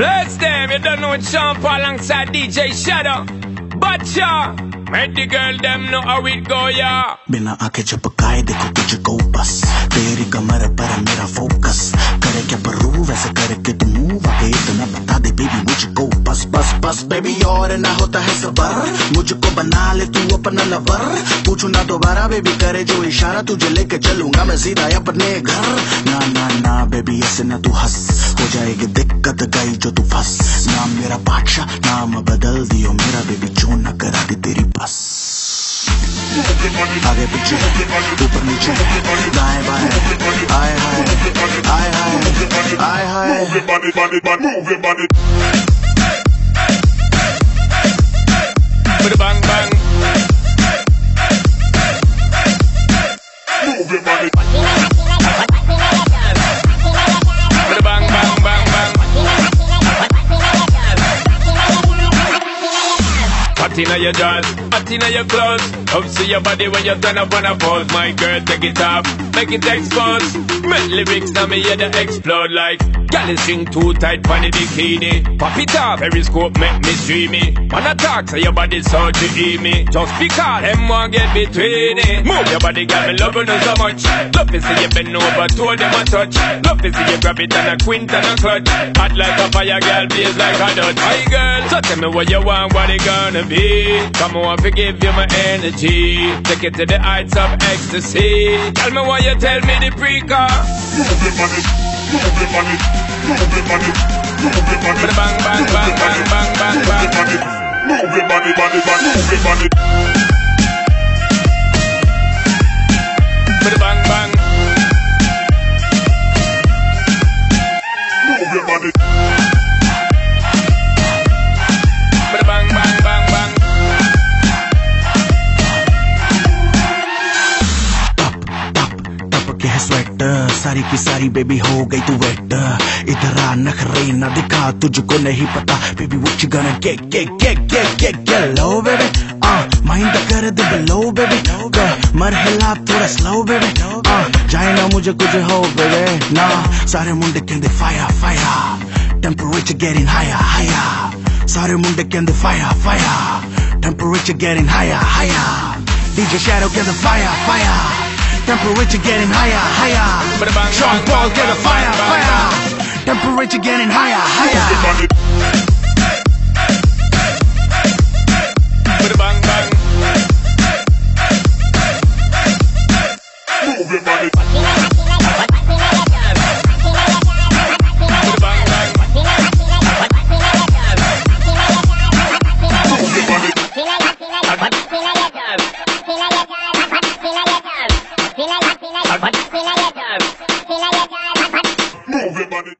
Bless them, you don't know it's Sean Paul alongside DJ Shadow. Butcher, make the girl them know how it go, yeah. बिना आंखें झपकाए देखो तुझको बस baby और ना होता है सबर। मुझको बना ले तू अपना लवर पूछू ना दोबारा बेबी करे जो इशारा। तुझे लेके चलूँगा मैं सीधा अपने घर। ना ना ना बेबी ऐसे ना तू हंस। हो जाएगी दिक्कत गई जो तू फंस। नाम मेरा बादशाह, नाम बदल दियो मेरा बेबी जो न करा दे तेरी बस। आगे पीछे, ऊपर नीचे, दाएँ बाएँ, आए हाय आए हाय आए हाय Hot your jaws, hot inna your clothes. Up see your body when you turn up on a pose. My girl, take it off, make it expose. Make lyrics now me hear they explode like. Is string too tight for the bikini. Pop it off, periscope make me stream it. Man attack, so your body so to eat me. Just because them want get between it. Move your body, girl, me love you so much. Love to see you bend over, toe them a touch. Love to see you grab it and a quint and a clutch. Hot like a fire, girl, blaze like a dot. Hi, girl, so tell me what you want, what it gonna be. Come on, forgive you my energy. Take it to the heights of ecstasy. Tell me why you tell me the pre-car. Move your body. Move your body. Move your body. Move your body. Bang, bang, bang, bang, bang, bang, bang. Move your body, body, body, move your body. सारी की सारी baby हो गई तू wait इधर आ नखरे ना दिखा तुझको नहीं पता. Baby what you gonna get get get get get get low baby uh mind कर दे below बेबी मर हिला थोड़ा स्लो बेबी आ जाए ना मुझे कुछ हो बेबी ना सारे मुंडे कहते fire fire temperature getting higher higher सारे मुंडे कहते fire fire temperature getting higher higher Shadow get the fire, fire. Temperature getting higher, higher. Bang, Paul get a fire, fire. Temperature getting higher, higher. Bang bang. Move your body. wenn man